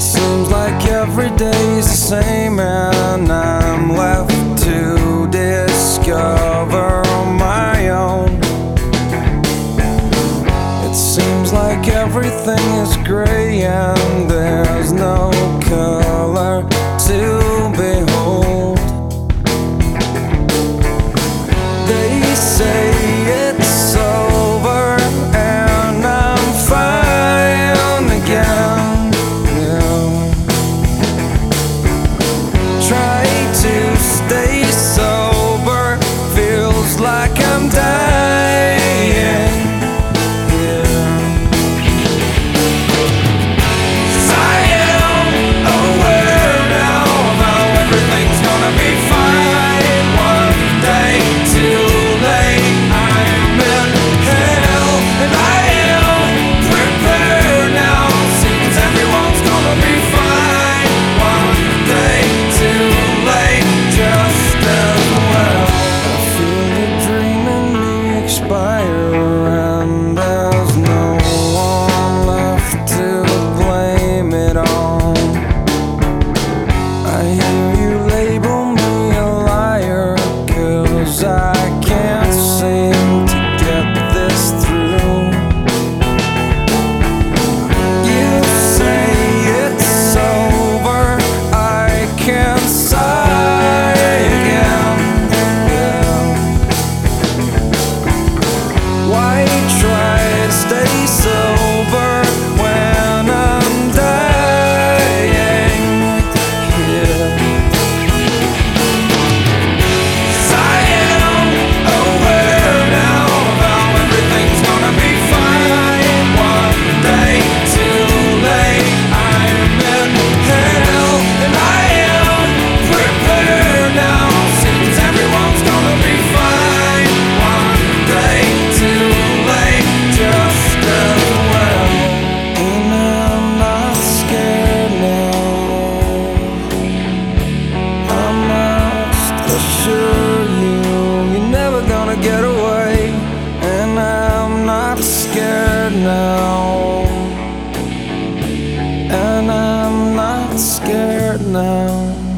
Seems like every day's the same, and I'm left to discover my own. It seems like everything is gray, and there's no color to behold. scared now.